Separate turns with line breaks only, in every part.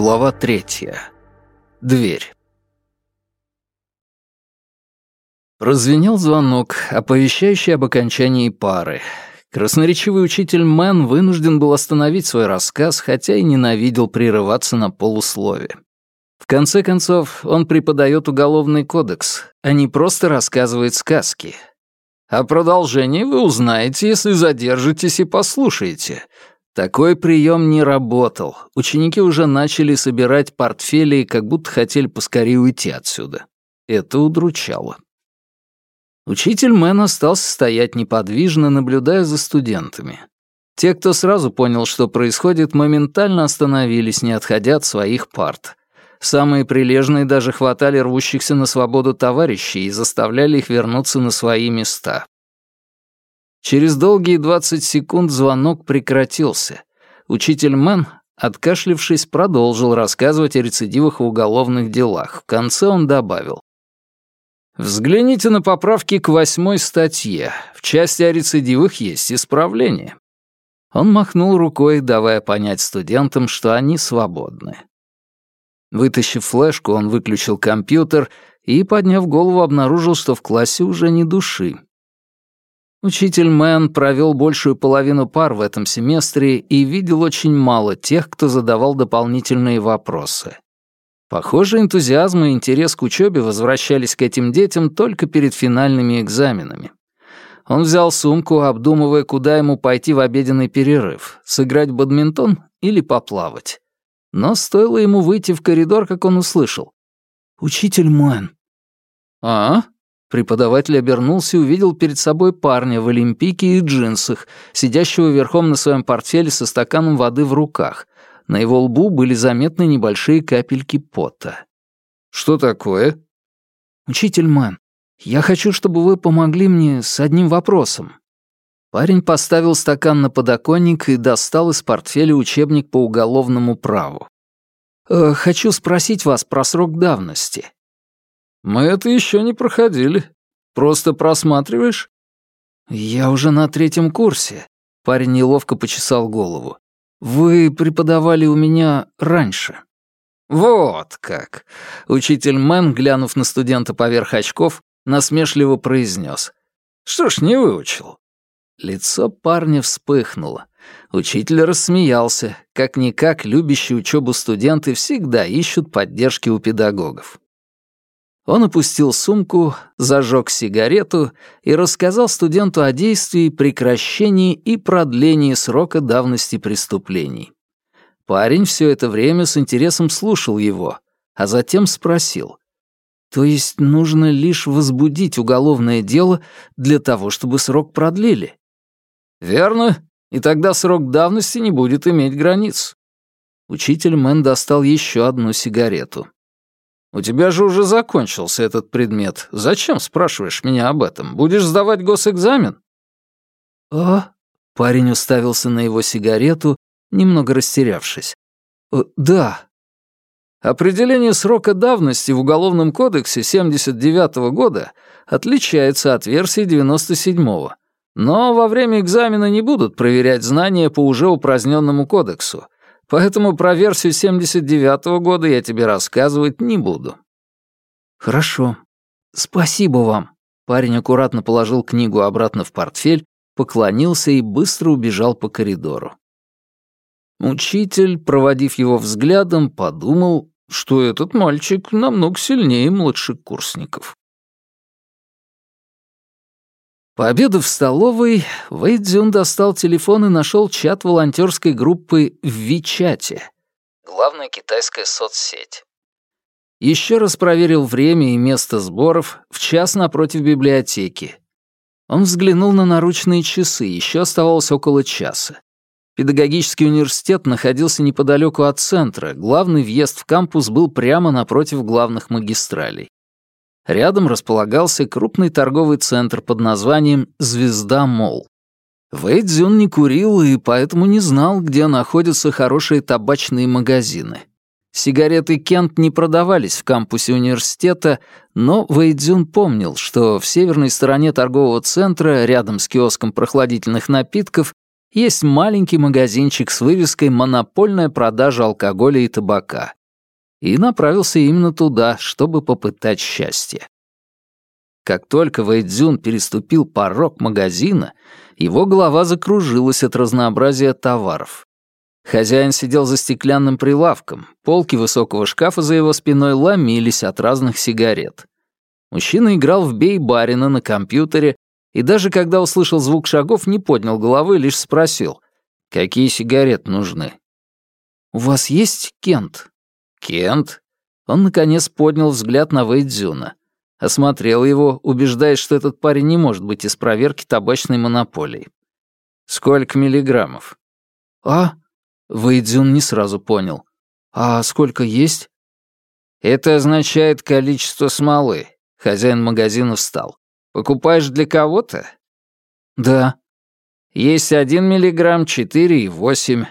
Глава третья. Дверь. Прозвенел звонок, оповещающий об окончании пары. Красноречивый учитель Мэн вынужден был остановить свой рассказ, хотя и ненавидел прерываться на полуслове. В конце концов, он преподает уголовный кодекс, а не просто рассказывает сказки. О продолжении вы узнаете, если задержитесь и послушаете. Такой прием не работал. Ученики уже начали собирать портфели и как будто хотели поскорее уйти отсюда. Это удручало. Учитель Мэн остался стоять неподвижно, наблюдая за студентами. Те, кто сразу понял, что происходит, моментально остановились, не отходя от своих парт. Самые прилежные даже хватали рвущихся на свободу товарищей и заставляли их вернуться на свои места. Через долгие 20 секунд звонок прекратился. Учитель Мэн, откашлившись, продолжил рассказывать о рецидивах в уголовных делах. В конце он добавил. Взгляните на поправки к восьмой статье. В части о рецидивах есть исправление. Он махнул рукой, давая понять студентам, что они свободны. Вытащив флешку, он выключил компьютер и, подняв голову, обнаружил, что в классе уже не души. Учитель Мэн провел большую половину пар в этом семестре и видел очень мало тех, кто задавал дополнительные вопросы. Похоже, энтузиазм и интерес к учебе возвращались к этим детям только перед финальными экзаменами. Он взял сумку, обдумывая, куда ему пойти в обеденный перерыв, сыграть в бадминтон или поплавать. Но стоило ему выйти в коридор, как он услышал. «Учитель Мэн». «А?» Преподаватель обернулся и увидел перед собой парня в олимпийке и джинсах, сидящего верхом на своем портфеле со стаканом воды в руках. На его лбу были заметны небольшие капельки пота. «Что такое?» «Учитель Мэн, я хочу, чтобы вы помогли мне с одним вопросом». Парень поставил стакан на подоконник и достал из портфеля учебник по уголовному праву. «Э, «Хочу спросить вас про срок давности. Мы это еще не проходили. Просто просматриваешь? Я уже на третьем курсе. Парень неловко почесал голову. Вы преподавали у меня раньше. Вот как. Учитель Мэн, глянув на студента поверх очков, насмешливо произнес. Что ж, не выучил. Лицо парня вспыхнуло. Учитель рассмеялся. Как-никак, любящие учебу студенты всегда ищут поддержки у педагогов. Он опустил сумку, зажег сигарету и рассказал студенту о действии, прекращении и продлении срока давности преступлений. Парень все это время с интересом слушал его, а затем спросил. «То есть нужно лишь возбудить уголовное дело для того, чтобы срок продлили?» «Верно, и тогда срок давности не будет иметь границ». Учитель Мэн достал еще одну сигарету. У тебя же уже закончился этот предмет. Зачем спрашиваешь меня об этом? Будешь сдавать госэкзамен?» «А?» — парень уставился на его сигарету, немного растерявшись. «Э, «Да». Определение срока давности в Уголовном кодексе 79 -го года отличается от версии 97-го. Но во время экзамена не будут проверять знания по уже упраздненному кодексу — Поэтому про версию 79-го года я тебе рассказывать не буду». «Хорошо. Спасибо вам». Парень аккуратно положил книгу обратно в портфель, поклонился и быстро убежал по коридору. Учитель, проводив его взглядом, подумал, что этот мальчик намного сильнее младших курсников. Пообедав в столовой, Вэйдзюн достал телефон и нашел чат волонтерской группы в Вичате. Главная китайская соцсеть. Еще раз проверил время и место сборов в час напротив библиотеки. Он взглянул на наручные часы, еще оставалось около часа. Педагогический университет находился неподалеку от центра, главный въезд в кампус был прямо напротив главных магистралей. Рядом располагался крупный торговый центр под названием «Звезда Молл». Вэйдзюн не курил и поэтому не знал, где находятся хорошие табачные магазины. Сигареты Кент не продавались в кампусе университета, но Вэйдзюн помнил, что в северной стороне торгового центра, рядом с киоском прохладительных напитков, есть маленький магазинчик с вывеской «Монопольная продажа алкоголя и табака». И направился именно туда, чтобы попытать счастье. Как только Вэйдзюн переступил порог магазина, его голова закружилась от разнообразия товаров. Хозяин сидел за стеклянным прилавком, полки высокого шкафа за его спиной ломились от разных сигарет. Мужчина играл в бей-барина на компьютере и даже когда услышал звук шагов, не поднял головы, лишь спросил, «Какие сигареты нужны?» «У вас есть Кент?» «Кент?» Он, наконец, поднял взгляд на Вэйдзюна. Осмотрел его, убеждаясь, что этот парень не может быть из проверки табачной монополии. «Сколько миллиграммов?» «А?» Вэйдзюн не сразу понял. «А сколько есть?» «Это означает количество смолы», — хозяин магазина встал. «Покупаешь для кого-то?» «Да». «Есть один миллиграмм, четыре и восемь.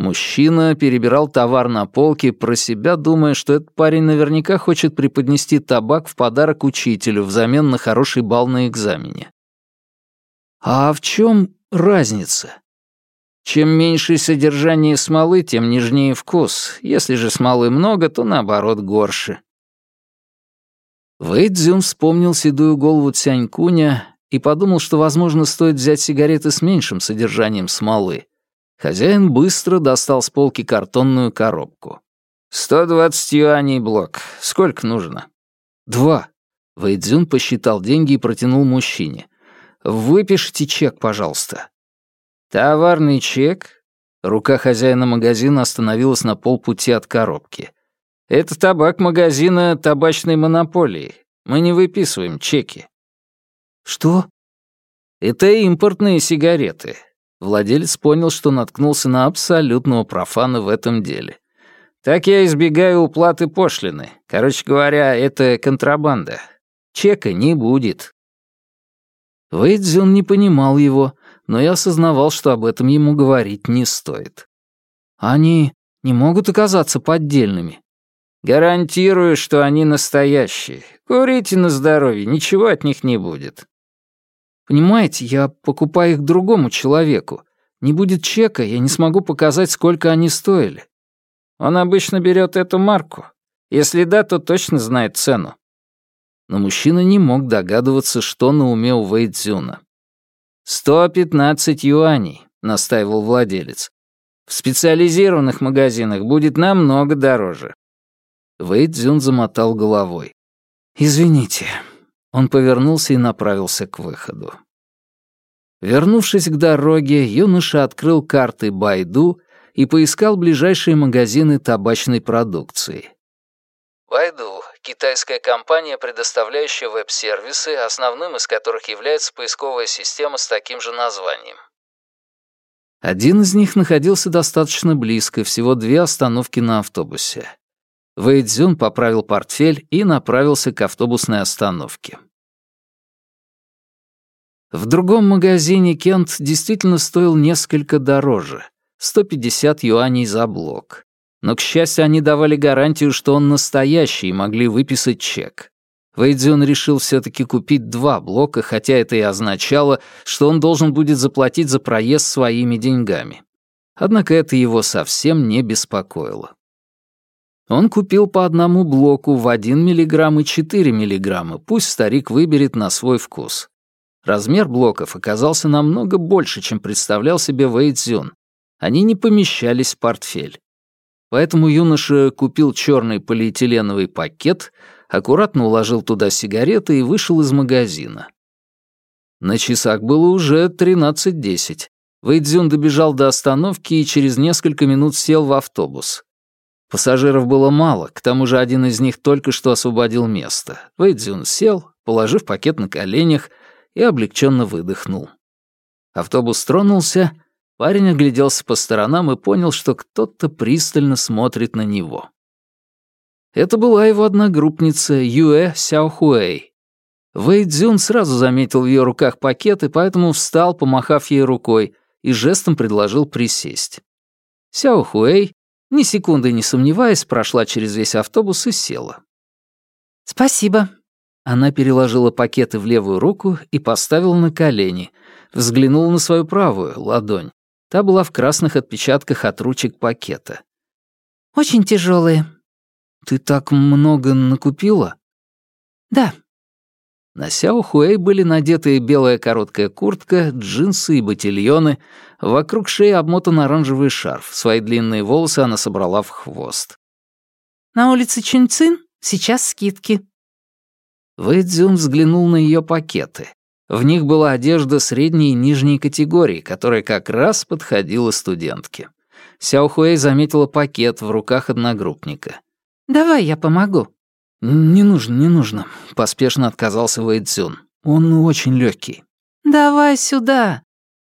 Мужчина перебирал товар на полке, про себя думая, что этот парень наверняка хочет преподнести табак в подарок учителю взамен на хороший балл на экзамене. А в чем разница? Чем меньше содержание смолы, тем нежнее вкус. Если же смолы много, то наоборот горше. Вэйдзюн вспомнил седую голову Цянькуня и подумал, что, возможно, стоит взять сигареты с меньшим содержанием смолы. Хозяин быстро достал с полки картонную коробку. «Сто двадцать юаней блок. Сколько нужно?» «Два». Вэйдзюн посчитал деньги и протянул мужчине. «Выпишите чек, пожалуйста». «Товарный чек?» Рука хозяина магазина остановилась на полпути от коробки. «Это табак магазина табачной монополии. Мы не выписываем чеки». «Что?» «Это импортные сигареты. Владелец понял, что наткнулся на абсолютного профана в этом деле. «Так я избегаю уплаты пошлины. Короче говоря, это контрабанда. Чека не будет». Вэйдзюн не понимал его, но я осознавал, что об этом ему говорить не стоит. «Они не могут оказаться поддельными». «Гарантирую, что они настоящие. Курите на здоровье, ничего от них не будет». Понимаете, я покупаю их другому человеку. Не будет чека, я не смогу показать, сколько они стоили. Он обычно берет эту марку. Если да, то точно знает цену. Но мужчина не мог догадываться, что на уме у Вэйдзюна. «Сто пятнадцать юаней», — настаивал владелец. «В специализированных магазинах будет намного дороже». Вэйдзюн замотал головой. «Извините, он повернулся и направился к выходу. Вернувшись к дороге, юноша открыл карты Байду и поискал ближайшие магазины табачной продукции. Байду — китайская компания, предоставляющая веб-сервисы, основным из которых является поисковая система с таким же названием. Один из них находился достаточно близко, всего две остановки на автобусе. Вэйдзюн поправил портфель и направился к автобусной остановке. В другом магазине Кент действительно стоил несколько дороже — 150 юаней за блок. Но, к счастью, они давали гарантию, что он настоящий, и могли выписать чек. Вэйдзюн решил все-таки купить два блока, хотя это и означало, что он должен будет заплатить за проезд своими деньгами. Однако это его совсем не беспокоило. Он купил по одному блоку в 1 мг и 4 мг, пусть старик выберет на свой вкус. Размер блоков оказался намного больше, чем представлял себе Вэйдзюн. Они не помещались в портфель. Поэтому юноша купил черный полиэтиленовый пакет, аккуратно уложил туда сигареты и вышел из магазина. На часах было уже 13.10. Вэйдзюн добежал до остановки и через несколько минут сел в автобус. Пассажиров было мало, к тому же один из них только что освободил место. Вэйдзюн сел, положив пакет на коленях, и облегченно выдохнул. Автобус тронулся, парень огляделся по сторонам и понял, что кто-то пристально смотрит на него. Это была его одногруппница Юэ Сяохуэй. Вэй Цзюн сразу заметил в ее руках пакет и поэтому встал, помахав ей рукой, и жестом предложил присесть. Сяо Хуэй ни секунды не сомневаясь, прошла через весь автобус и села.
«Спасибо».
Она переложила пакеты в левую руку и поставила на колени, взглянула на свою правую ладонь. Та была в красных отпечатках от ручек пакета.
«Очень тяжелые».
«Ты так много накупила?»
«Да».
На Сяо Хуэй были надеты белая короткая куртка, джинсы и ботильоны. Вокруг шеи обмотан оранжевый шарф. Свои длинные волосы она собрала в хвост.
«На улице Чунцин сейчас скидки».
Вэй Цзюн взглянул на ее пакеты. В них была одежда средней и нижней категории, которая как раз подходила студентке. Сяо Хуэй заметила пакет в руках одногруппника.
«Давай я помогу».
«Не нужно, не нужно», — поспешно отказался Вэй Цзюн. «Он очень легкий.
«Давай сюда».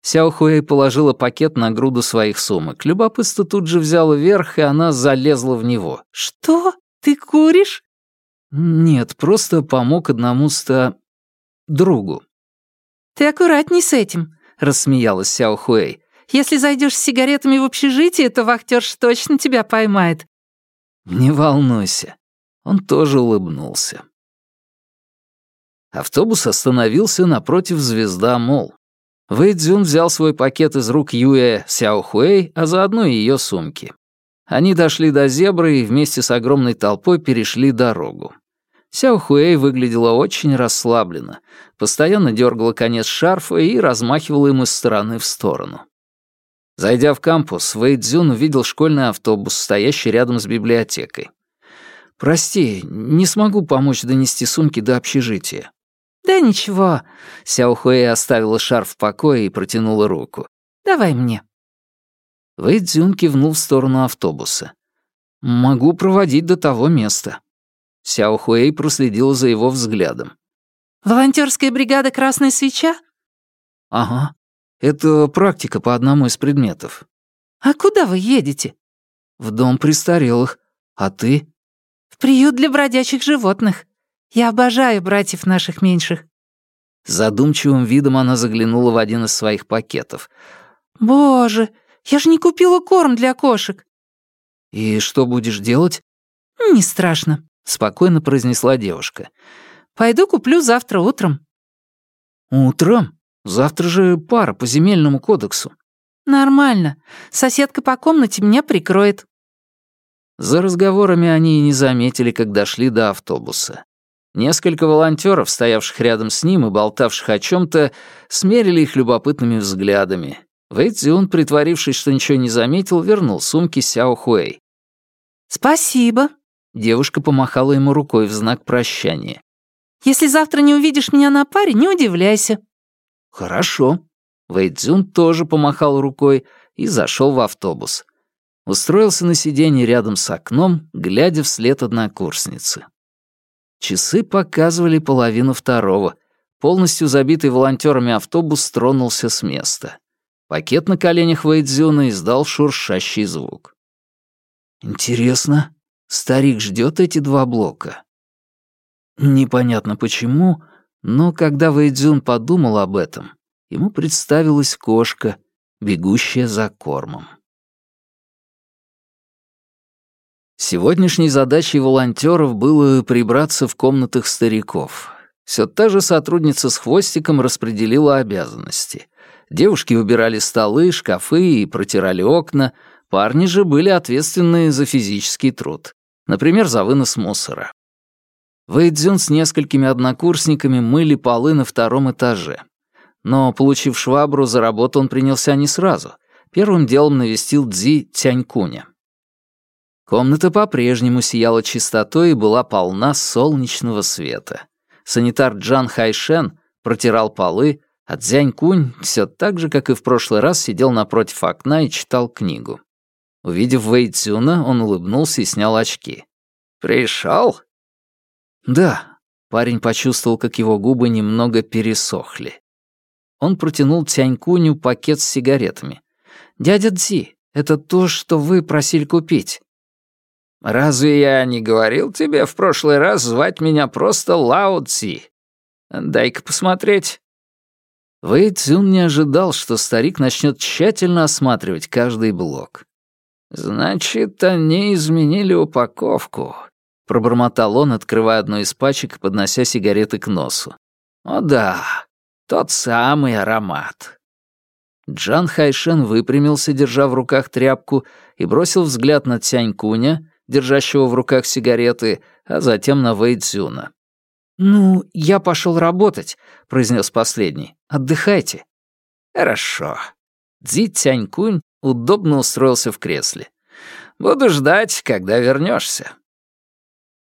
Сяо Хуэй положила пакет на груду своих сумок. Любопытство тут же взяло верх, и она залезла в него.
«Что? Ты куришь?»
«Нет, просто помог одному ста... другу».
«Ты аккуратней с этим», — рассмеялась Сяо Хуэй. «Если зайдешь с сигаретами в общежитие, то вахтерш точно тебя поймает».
«Не волнуйся». Он тоже улыбнулся. Автобус остановился напротив звезда Мол. Вэй Цзюн взял свой пакет из рук Юэ Сяо Хуэй, а заодно и ее сумки. Они дошли до зебры и вместе с огромной толпой перешли дорогу. Сяо Хуэй выглядела очень расслабленно, постоянно дергала конец шарфа и размахивала им из стороны в сторону. Зайдя в кампус, Вэй Цзюн увидел школьный автобус, стоящий рядом с библиотекой. «Прости, не смогу помочь донести сумки до общежития».
«Да ничего», —
Сяо Хуэй оставила шарф в покое и протянула руку.
«Давай мне».
Вэй Цзюн кивнул в сторону автобуса. «Могу проводить до того места». Сяо Хуэй проследила за его взглядом.
Волонтерская бригада «Красная свеча»?»
«Ага. Это практика по одному из предметов».
«А куда вы едете?»
«В дом престарелых. А ты?»
«В приют для бродячих животных. Я обожаю братьев наших меньших».
Задумчивым видом она заглянула в один из своих пакетов.
«Боже, я же не купила корм для кошек».
«И что будешь делать?»
«Не страшно
спокойно произнесла девушка.
«Пойду куплю завтра утром».
«Утром? Завтра же пара по земельному кодексу».
«Нормально. Соседка по комнате меня прикроет».
За разговорами они и не заметили, как дошли до автобуса. Несколько волонтеров, стоявших рядом с ним и болтавших о чем то смерили их любопытными взглядами. Вэйцзюн, притворившись, что ничего не заметил, вернул сумки Сяо Хуэй.
«Спасибо»,
Девушка помахала ему рукой в знак прощания.
«Если завтра не увидишь меня на паре, не удивляйся».
«Хорошо». Вэйдзюн тоже помахал рукой и зашел в автобус. Устроился на сиденье рядом с окном, глядя вслед однокурсницы. Часы показывали половину второго. Полностью забитый волонтерами автобус тронулся с места. Пакет на коленях Вэйдзюна издал шуршащий звук. «Интересно, Старик ждет эти два блока. Непонятно почему, но когда Вэйдзюн подумал об этом, ему представилась кошка, бегущая за кормом. Сегодняшней задачей волонтеров было прибраться в комнатах стариков. Все та же сотрудница с хвостиком распределила обязанности. Девушки убирали столы, шкафы и протирали окна, парни же были ответственны за физический труд. Например, за вынос мусора. Вэйдзюн с несколькими однокурсниками мыли полы на втором этаже. Но, получив швабру, за работу он принялся не сразу. Первым делом навестил Дзи Тянькуня. Комната по-прежнему сияла чистотой и была полна солнечного света. Санитар Джан Хайшен протирал полы, а Дзянькунь все так же, как и в прошлый раз, сидел напротив окна и читал книгу. Увидев Вэй Цюна, он улыбнулся и снял очки. «Пришел?» «Да». Парень почувствовал, как его губы немного пересохли. Он протянул Тянькуню пакет с сигаретами. «Дядя Цзи, это то, что вы просили купить». «Разве я не говорил тебе в прошлый раз звать меня просто Лао Цзи? Дай-ка посмотреть». Вэй Цзюн не ожидал, что старик начнет тщательно осматривать каждый блок. «Значит, они изменили упаковку», — пробормотал он, открывая одну из пачек и поднося сигареты к носу. «О да, тот самый аромат». Джан Хайшен выпрямился, держа в руках тряпку, и бросил взгляд на Цянь Куня, держащего в руках сигареты, а затем на Вэй Цзюна. «Ну, я пошел работать», — произнес последний. «Отдыхайте». «Хорошо». Цзи Цянькунь удобно устроился в кресле. «Буду ждать, когда вернешься.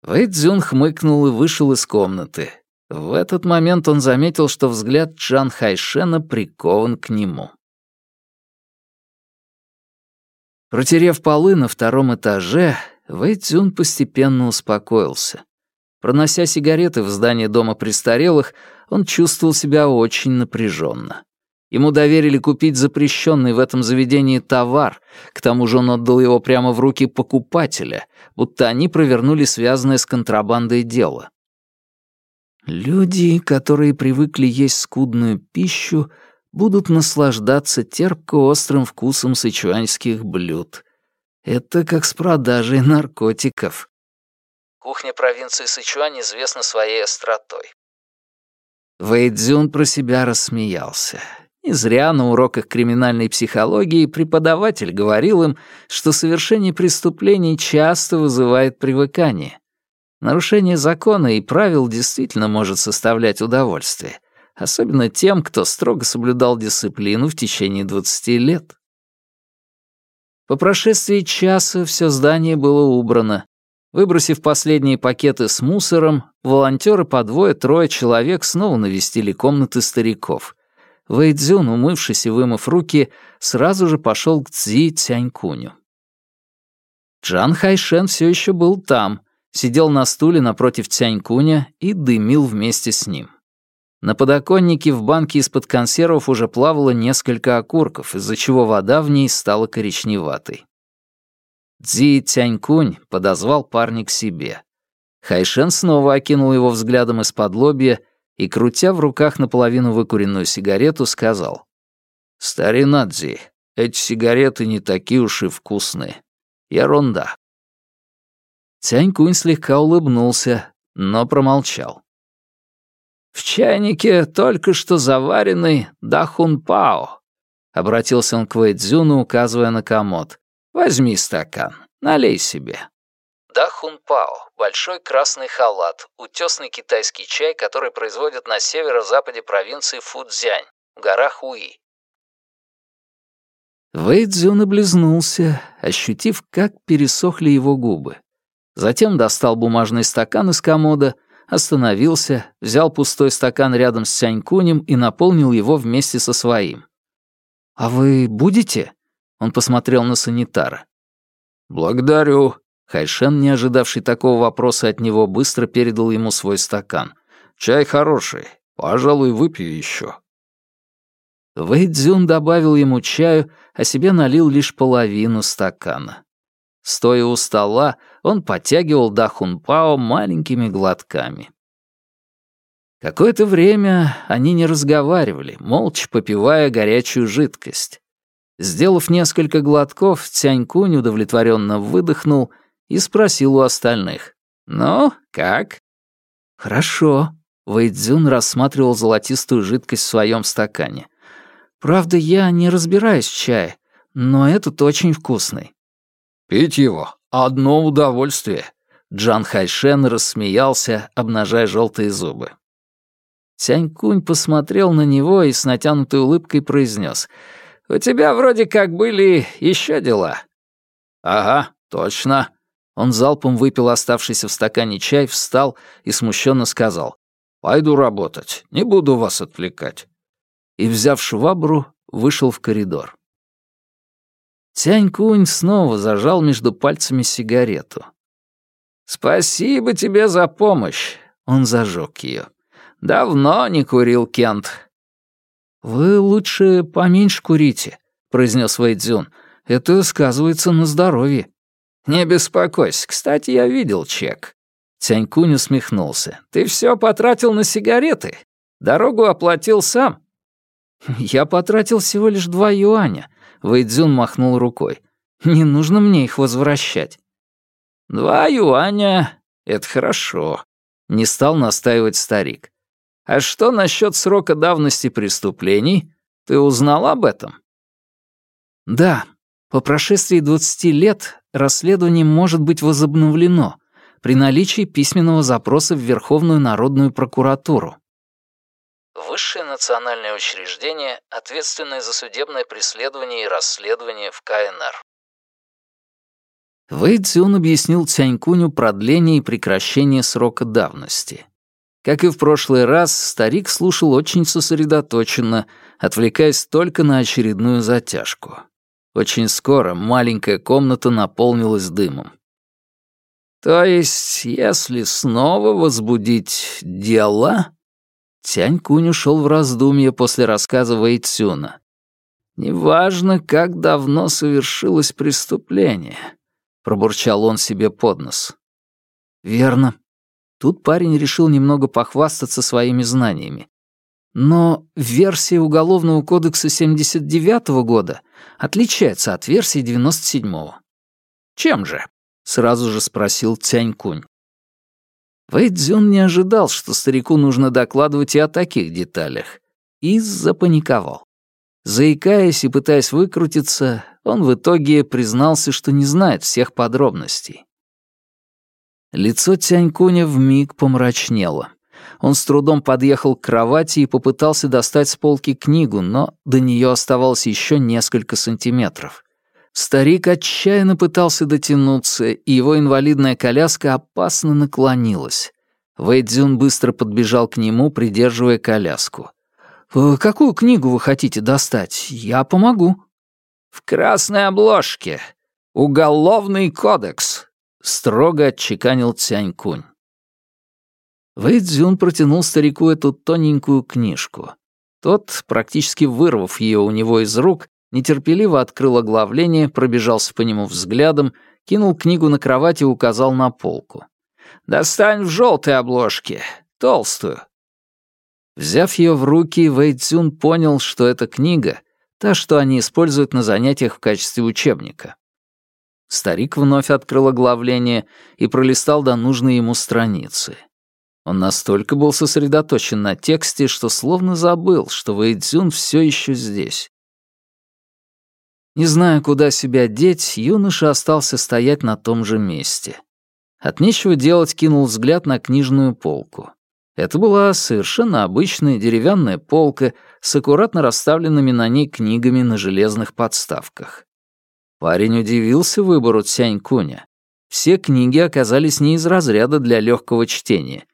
Вэй Цзюн хмыкнул и вышел из комнаты. В этот момент он заметил, что взгляд Джан Хайшена прикован к нему. Протерев полы на втором этаже, Вэй Цзюн постепенно успокоился. Пронося сигареты в здание дома престарелых, он чувствовал себя очень напряженно. Ему доверили купить запрещенный в этом заведении товар, к тому же он отдал его прямо в руки покупателя, будто они провернули связанное с контрабандой дело. Люди, которые привыкли есть скудную пищу, будут наслаждаться терпко-острым вкусом сычуаньских блюд. Это как с продажей наркотиков. Кухня провинции Сычуань известна своей остротой. Вэйдзюн про себя рассмеялся. Не зря на уроках криминальной психологии преподаватель говорил им, что совершение преступлений часто вызывает привыкание. Нарушение закона и правил действительно может составлять удовольствие, особенно тем, кто строго соблюдал дисциплину в течение 20 лет. По прошествии часа все здание было убрано, Выбросив последние пакеты с мусором, волонтеры по двое-трое человек снова навестили комнаты стариков. Вэйдзюн, умывшись и вымыв руки, сразу же пошел к Цзи Цянькуню. Джан Хайшен все еще был там, сидел на стуле напротив Цянькуня и дымил вместе с ним. На подоконнике в банке из-под консервов уже плавало несколько окурков, из-за чего вода в ней стала коричневатой. Цзи Тянькунь подозвал парня к себе. Хайшен снова окинул его взглядом из-под лобья и, крутя в руках наполовину выкуренную сигарету, сказал. «Старина Дзи, эти сигареты не такие уж и вкусные. Ерунда». Тянькунь слегка улыбнулся, но промолчал. «В чайнике только что заваренный дахунпао», — обратился он к Вэйдзюну, указывая на комод. Возьми стакан, налей себе. Дахунпао — большой красный халат, утесный китайский чай, который производят на северо-западе провинции Фудзянь, в горах Уи. Вэйдзюн облизнулся, ощутив, как пересохли его губы. Затем достал бумажный стакан из комода, остановился, взял пустой стакан рядом с Сянькунем и наполнил его вместе со своим. «А вы будете?» Он посмотрел на санитара. «Благодарю». Хайшен, не ожидавший такого вопроса от него, быстро передал ему свой стакан. «Чай хороший. Пожалуй, выпью еще». Вэйдзюн добавил ему чаю, а себе налил лишь половину стакана. Стоя у стола, он подтягивал дахунпао маленькими глотками. Какое-то время они не разговаривали, молча попивая горячую жидкость. Сделав несколько глотков, Цянькунь удовлетворенно выдохнул и спросил у остальных. «Ну, как?» «Хорошо», — Вэйдзюн рассматривал золотистую жидкость в своем стакане. «Правда, я не разбираюсь в чае, но этот очень вкусный». «Пить его — одно удовольствие», — Джан Хайшен рассмеялся, обнажая желтые зубы. Цянькунь посмотрел на него и с натянутой улыбкой произнес — у тебя вроде как были еще дела». «Ага, точно». Он залпом выпил оставшийся в стакане чай, встал и смущенно сказал. «Пойду работать, не буду вас отвлекать». И, взяв швабру, вышел в коридор. Тянь-Кунь снова зажал между пальцами сигарету. «Спасибо тебе за помощь», — он зажег ее. «Давно не курил Кент. «Вы лучше поменьше курите», — произнес Вэйдзюн. «Это сказывается на здоровье». «Не беспокойся. Кстати, я видел чек». Тянькунь усмехнулся. «Ты все потратил на сигареты. Дорогу оплатил сам». «Я потратил всего лишь два юаня», — Вэйдзюн махнул рукой. «Не нужно мне их возвращать». «Два юаня — это хорошо», — не стал настаивать старик. А что насчет срока давности преступлений? Ты узнал об этом? Да, по прошествии 20 лет расследование может быть возобновлено при наличии письменного запроса в Верховную народную прокуратуру. Высшее национальное учреждение, ответственное за судебное преследование и расследование в КНР. Вэй Цзюн объяснил Цянькуню продление и прекращение срока давности. Как и в прошлый раз, старик слушал очень сосредоточенно, отвлекаясь только на очередную затяжку. Очень скоро маленькая комната наполнилась дымом. «То есть, если снова возбудить дела?» Тянь Кунь ушел в раздумье после рассказа Вэйцюна. «Неважно, как давно совершилось преступление», — пробурчал он себе под нос. «Верно. Тут парень решил немного похвастаться своими знаниями. Но версия Уголовного кодекса 79-го года отличается от версии 97-го. «Чем же?» — сразу же спросил Цянь-Кунь. Вэйдзюн не ожидал, что старику нужно докладывать и о таких деталях, и запаниковал. Заикаясь и пытаясь выкрутиться, он в итоге признался, что не знает всех подробностей. Лицо Тянькуня вмиг помрачнело. Он с трудом подъехал к кровати и попытался достать с полки книгу, но до нее оставалось еще несколько сантиметров. Старик отчаянно пытался дотянуться, и его инвалидная коляска опасно наклонилась. Вэйдзюн быстро подбежал к нему, придерживая коляску. «Э, «Какую книгу вы хотите достать? Я помогу». «В красной обложке. Уголовный кодекс», — строго отчеканил Цянь-Кунь. Вэйдзюн протянул старику эту тоненькую книжку. Тот, практически вырвав ее у него из рук, нетерпеливо открыл оглавление, пробежался по нему взглядом, кинул книгу на кровать и указал на полку. «Достань в желтой обложке, толстую». Взяв ее в руки, Вэйдзюн понял, что эта книга — та, что они используют на занятиях в качестве учебника. Старик вновь открыл оглавление и пролистал до нужной ему страницы. Он настолько был сосредоточен на тексте, что словно забыл, что Вэйдзюн все еще здесь. Не зная, куда себя деть, юноша остался стоять на том же месте. От нечего делать кинул взгляд на книжную полку. Это была совершенно обычная деревянная полка с аккуратно расставленными на ней книгами на железных подставках. Парень удивился выбору Цянь-Куня. Все книги оказались не из разряда для легкого чтения.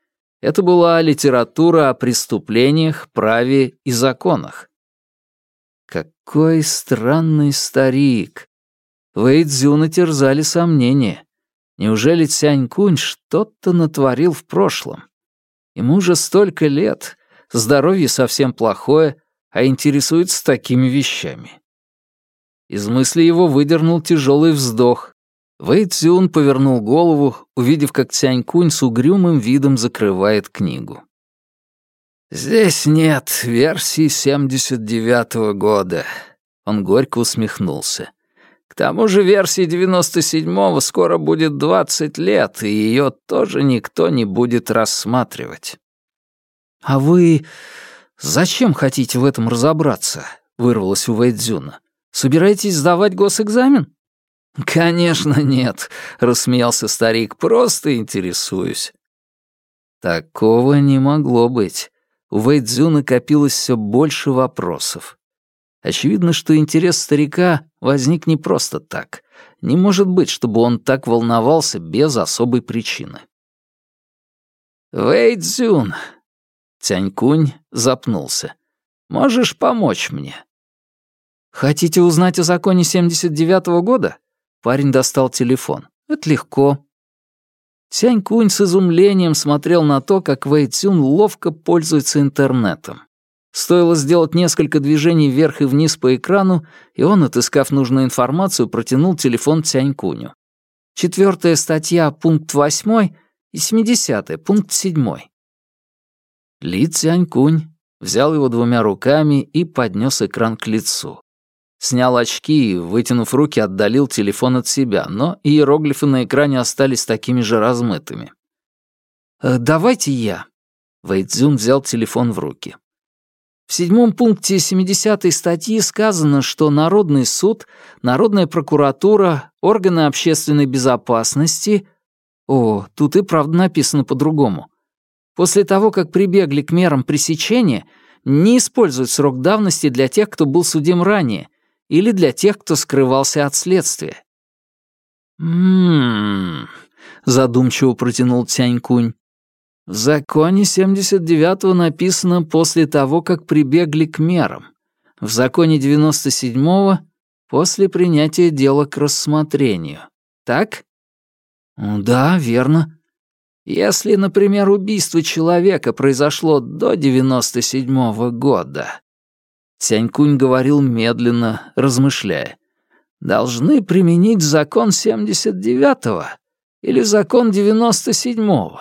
Это была литература о преступлениях, праве и законах. Какой странный старик. Вэйдзюна терзали сомнения. Неужели Цянь-Кунь что-то натворил в прошлом? Ему уже столько лет, здоровье совсем плохое, а интересуется такими вещами. Из мысли его выдернул тяжелый вздох. Вэй Цзюн повернул голову, увидев, как Цянь Кунь с угрюмым видом закрывает книгу. «Здесь нет версии 79-го года», — он горько усмехнулся. «К тому же версии 97-го скоро будет 20 лет, и ее тоже никто не будет рассматривать». «А вы зачем хотите в этом разобраться?» — вырвалось у Вэйдзюна. Собираетесь сдавать госэкзамен?» «Конечно нет», — рассмеялся старик, — «просто интересуюсь». Такого не могло быть. У Вэйдзю накопилось все больше вопросов. Очевидно, что интерес старика возник не просто так. Не может быть, чтобы он так волновался без особой причины. «Вэйдзюн!» Тянькунь запнулся. «Можешь помочь мне?» «Хотите узнать о законе 79-го года?» Парень достал телефон. «Это легко». Сянь Кунь с изумлением смотрел на то, как Вэй Цюн ловко пользуется интернетом. Стоило сделать несколько движений вверх и вниз по экрану, и он, отыскав нужную информацию, протянул телефон Цянь Куню. Четвертая статья, пункт восьмой, и семидесятая, пункт седьмой. Ли Цянь Кунь взял его двумя руками и поднес экран к лицу. Снял очки и, вытянув руки, отдалил телефон от себя, но иероглифы на экране остались такими же размытыми. «Э, «Давайте я». Вэйдзюн взял телефон в руки. В седьмом пункте 70-й статьи сказано, что Народный суд, Народная прокуратура, органы общественной безопасности... О, тут и правда написано по-другому. После того, как прибегли к мерам пресечения, не используют срок давности для тех, кто был судим ранее, или для тех, кто скрывался от следствия. «М-м-м», задумчиво протянул Тянь-Кунь. В законе 79-го написано «после того, как прибегли к мерам». В законе 97-го «после принятия дела к рассмотрению». Так? Да, верно. Если, например, убийство человека произошло до 97-го года, Тянькунь говорил медленно, размышляя, должны применить закон 79-го или закон 97-го?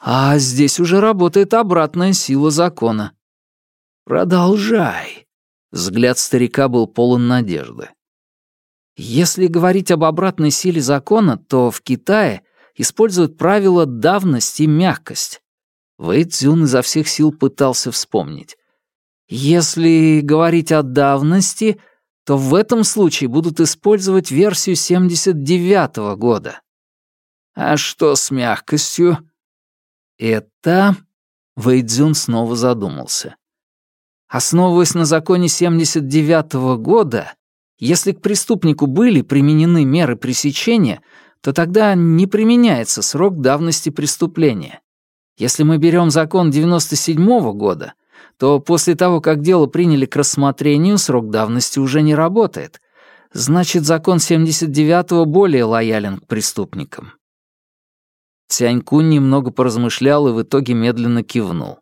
А здесь уже работает обратная сила закона. Продолжай. Взгляд старика был полон надежды. Если говорить об обратной силе закона, то в Китае используют правила давность и мягкость. Вэй Цзюн изо всех сил пытался вспомнить. Если говорить о давности, то в этом случае будут использовать версию 79-го года. А что с мягкостью? Это... Вэйдзюн снова задумался. Основываясь на законе 79-го года, если к преступнику были применены меры пресечения, то тогда не применяется срок давности преступления. Если мы берем закон 97-го года, то после того, как дело приняли к рассмотрению, срок давности уже не работает. Значит, закон 79-го более лоялен к преступникам. Тянькун немного поразмышлял и в итоге медленно кивнул.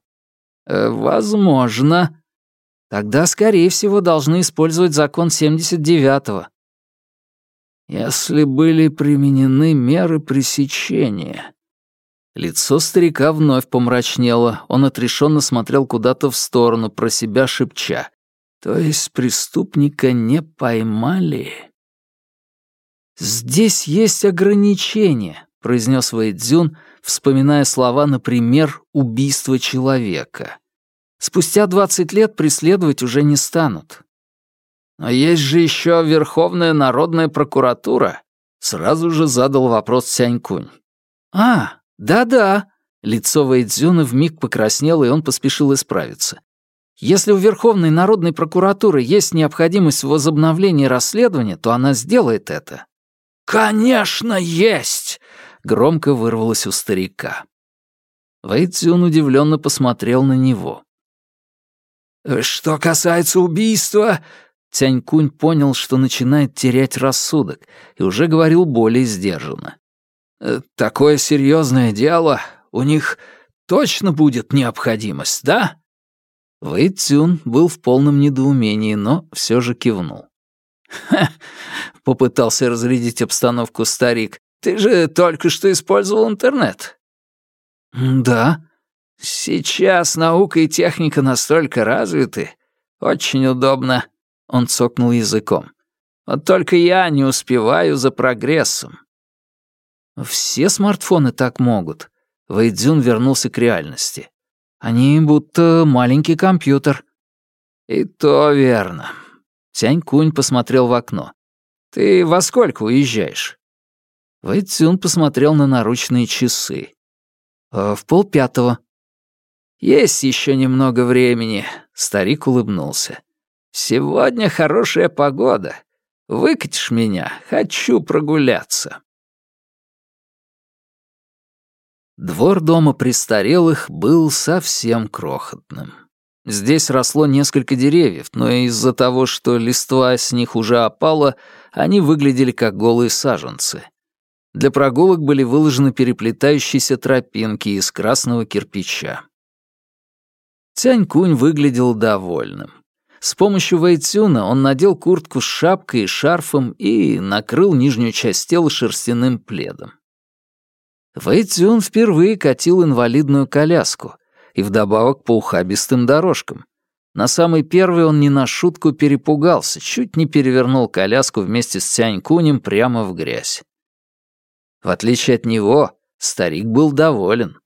«Э, «Возможно. Тогда, скорее всего, должны использовать закон 79-го». «Если были применены меры пресечения». Лицо старика вновь помрачнело, он отрешенно смотрел куда-то в сторону, про себя шепча. «То есть преступника не поймали?» «Здесь есть ограничения», произнес Вэйдзюн, вспоминая слова, например, «убийство человека». Спустя двадцать лет преследовать уже не станут. Но есть же еще Верховная народная прокуратура, сразу же задал вопрос Сянькунь. А, да-да. Лицо Вэйдзюна вмиг покраснело, и он поспешил исправиться. Если у Верховной народной прокуратуры есть необходимость в возобновлении расследования, то она сделает это. «Конечно, есть!» громко вырвалось у старика. Вэйцзюн удивленно посмотрел на него. «Что касается убийства...» Тянькунь понял, что начинает терять рассудок, и уже говорил более сдержанно. «Э, «Такое серьезное дело, у них точно будет необходимость, да?» Вэй Цюн был в полном недоумении, но все же кивнул. «Ха!» — попытался разрядить обстановку старик. Ты же только что использовал интернет». «Да». «Сейчас наука и техника настолько развиты. Очень удобно», — он цокнул языком. «Вот только я не успеваю за прогрессом». «Все смартфоны так могут». Вэйдзюн вернулся к реальности. «Они будто маленький компьютер». «И то верно». Тянь Кунь посмотрел в окно. «Ты во сколько уезжаешь?» Вэйцюн посмотрел на наручные часы. «Э, «В полпятого». «Есть еще немного времени», — старик улыбнулся. «Сегодня хорошая погода. Выкатишь меня, хочу прогуляться». Двор дома престарелых был совсем крохотным. Здесь росло несколько деревьев, но из-за того, что листва с них уже опала, они выглядели как голые саженцы. Для прогулок были выложены переплетающиеся тропинки из красного кирпича. Цянь-Кунь выглядел довольным. С помощью Вэйцюна он надел куртку с шапкой и шарфом и накрыл нижнюю часть тела шерстяным пледом. Вэйцюн впервые катил инвалидную коляску и вдобавок по ухабистым дорожкам. На самый первый он не на шутку перепугался, чуть не перевернул коляску вместе с Цянь-Кунем прямо в грязь. В отличие от него, старик был доволен.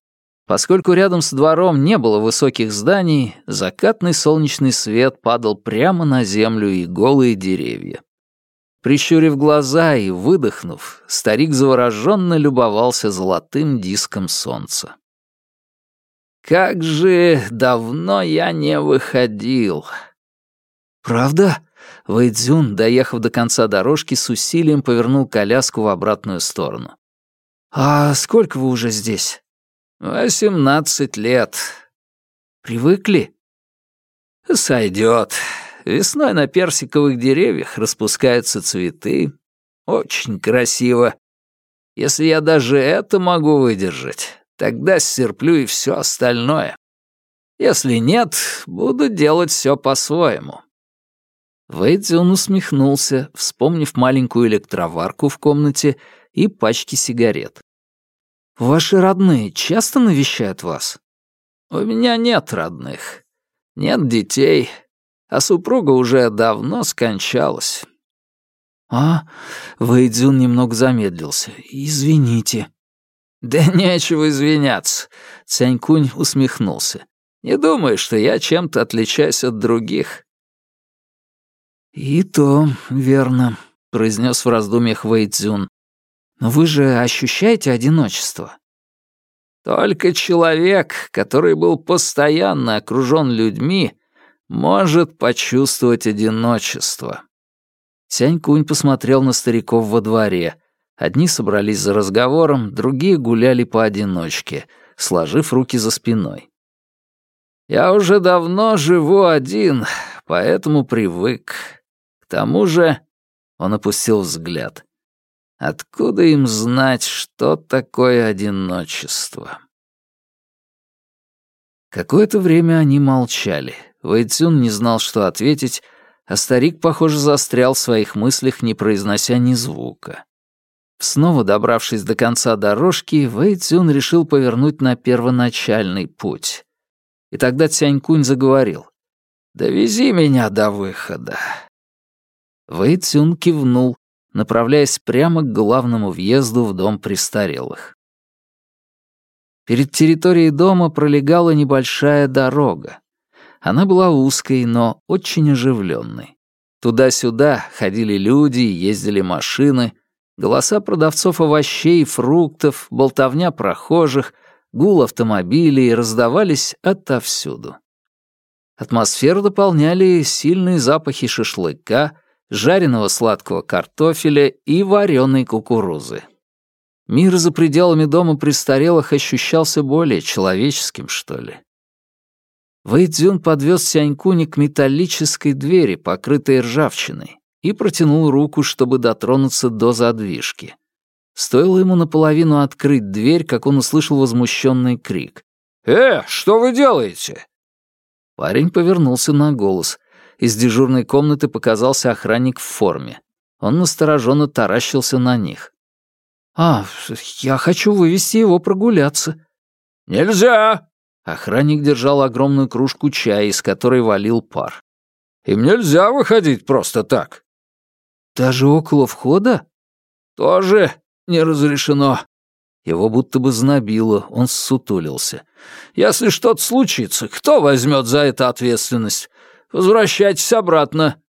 Поскольку рядом с двором не было высоких зданий, закатный солнечный свет падал прямо на землю и голые деревья. Прищурив глаза и выдохнув, старик завороженно любовался золотым диском солнца. «Как же давно я не выходил!» «Правда?» Вэйдзюн, доехав до конца дорожки, с усилием повернул коляску в обратную сторону. «А сколько вы уже здесь?» «Восемнадцать лет». «Привыкли?» «Сойдет. Весной на персиковых деревьях распускаются цветы. Очень красиво. Если я даже это могу выдержать, тогда стерплю и все остальное. Если нет, буду делать все по-своему». Вэйдзион усмехнулся, вспомнив маленькую электроварку в комнате и пачки сигарет. Ваши родные часто навещают вас? У меня нет родных. Нет детей. А супруга уже давно скончалась. А, Вэйдзюн немного замедлился. Извините. Да нечего извиняться. Цянькунь усмехнулся. Не думай, что я чем-то отличаюсь от других. И то верно, произнес в раздумьях Вэйдзюн. Но вы же ощущаете одиночество? Только человек, который был постоянно окружен людьми, может почувствовать одиночество. Сянь-Кунь посмотрел на стариков во дворе. Одни собрались за разговором, другие гуляли поодиночке, сложив руки за спиной. «Я уже давно живу один, поэтому привык. К тому же...» — он опустил взгляд. Откуда им знать, что такое одиночество? Какое-то время они молчали. Вэйцюн не знал, что ответить, а старик, похоже, застрял в своих мыслях, не произнося ни звука. Снова добравшись до конца дорожки, Вэйцюн решил повернуть на первоначальный путь. И тогда Цянькунь заговорил. «Довези меня до выхода». Вэйцюн кивнул, направляясь прямо к главному въезду в дом престарелых. Перед территорией дома пролегала небольшая дорога. Она была узкой, но очень оживленной. Туда-сюда ходили люди, ездили машины, голоса продавцов овощей фруктов, болтовня прохожих, гул автомобилей раздавались отовсюду. Атмосферу дополняли сильные запахи шашлыка, жареного сладкого картофеля и вареной кукурузы. Мир за пределами дома престарелых ощущался более человеческим, что ли. Вэйдзюн подвез Сянькуни к металлической двери, покрытой ржавчиной, и протянул руку, чтобы дотронуться до задвижки. Стоило ему наполовину открыть дверь, как он услышал возмущенный крик. «Э, что вы делаете?» Парень повернулся на голос. Из дежурной комнаты показался охранник в форме. Он настороженно таращился на них. «А, я хочу вывести его прогуляться». «Нельзя!» Охранник держал огромную кружку чая, из которой валил пар. «Им нельзя выходить просто так». «Даже около входа?» «Тоже не разрешено». Его будто бы знобило, он ссутулился. «Если что-то случится, кто возьмет за это ответственность? Возвращайтесь обратно».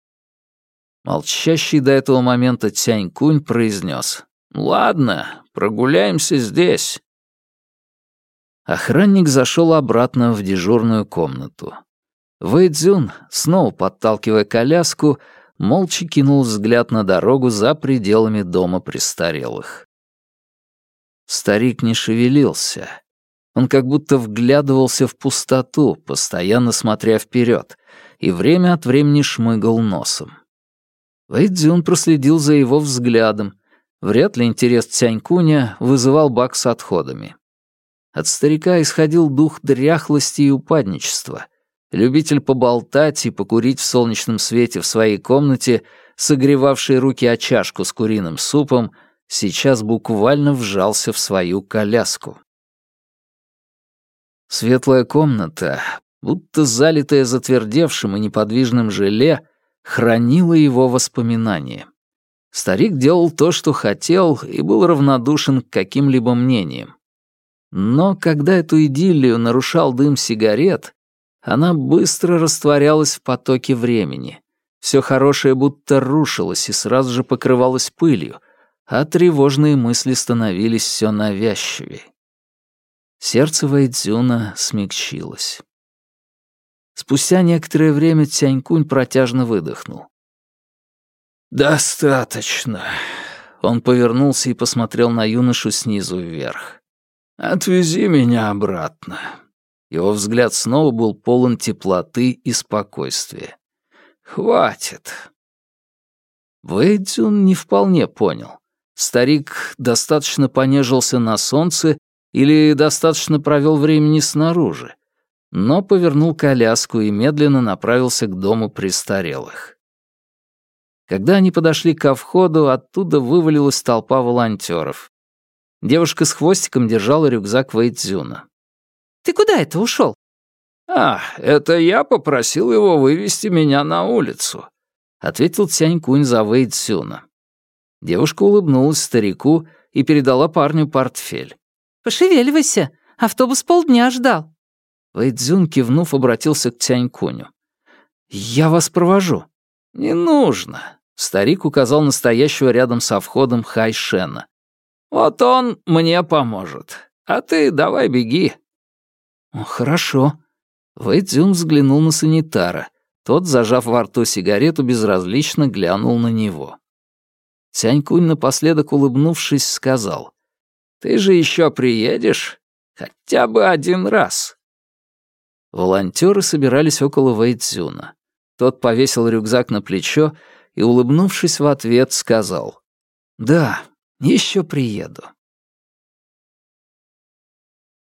Молчащий до этого момента Тянь-Кунь произнес. «Ладно, прогуляемся здесь». Охранник зашел обратно в дежурную комнату. Вэйдзюн, снова подталкивая коляску, молча кинул взгляд на дорогу за пределами дома престарелых. Старик не шевелился. Он как будто вглядывался в пустоту, постоянно смотря вперед, и время от времени шмыгал носом. Вэйдзюн проследил за его взглядом. Вряд ли интерес Цянькуня вызывал бак с отходами. От старика исходил дух дряхлости и упадничества. Любитель поболтать и покурить в солнечном свете в своей комнате, согревавший руки о чашку с куриным супом, сейчас буквально вжался в свою коляску. Светлая комната, будто залитая затвердевшим и неподвижным желе, хранила его воспоминания. Старик делал то, что хотел, и был равнодушен к каким-либо мнениям. Но когда эту идиллию нарушал дым сигарет, она быстро растворялась в потоке времени. Все хорошее будто рушилось и сразу же покрывалось пылью, а тревожные мысли становились все навязчивее. Сердце Вэйдзюна смягчилось. Спустя некоторое время Тянькунь протяжно выдохнул. «Достаточно». Он повернулся и посмотрел на юношу снизу вверх. «Отвези меня обратно». Его взгляд снова был полон теплоты и спокойствия. «Хватит». Вэйдзюн не вполне понял. Старик достаточно понежился на солнце или достаточно провел времени снаружи, но повернул коляску и медленно направился к дому престарелых. Когда они подошли ко входу, оттуда вывалилась толпа волонтеров. Девушка с хвостиком держала рюкзак Вэйдзюна.
«Ты куда это ушел?
«А, это я попросил его вывести меня на улицу», — ответил Цянь-Кунь за Вэйдзюна. Девушка улыбнулась старику и передала парню портфель.
«Пошевеливайся, автобус полдня ждал».
Вэйдзюн, кивнув, обратился к Тянькуню. «Я вас провожу». «Не нужно», — старик указал настоящего рядом со входом Хайшена. «Вот он мне поможет, а ты давай беги».
«Хорошо».
Вэйдзюн взглянул на санитара. Тот, зажав во рту сигарету, безразлично глянул на него. Тянькунь напоследок улыбнувшись, сказал. «Ты же еще приедешь? Хотя бы один раз». Волонтеры собирались около Вэйцзюна. Тот повесил рюкзак на плечо и, улыбнувшись в ответ, сказал. «Да, еще приеду».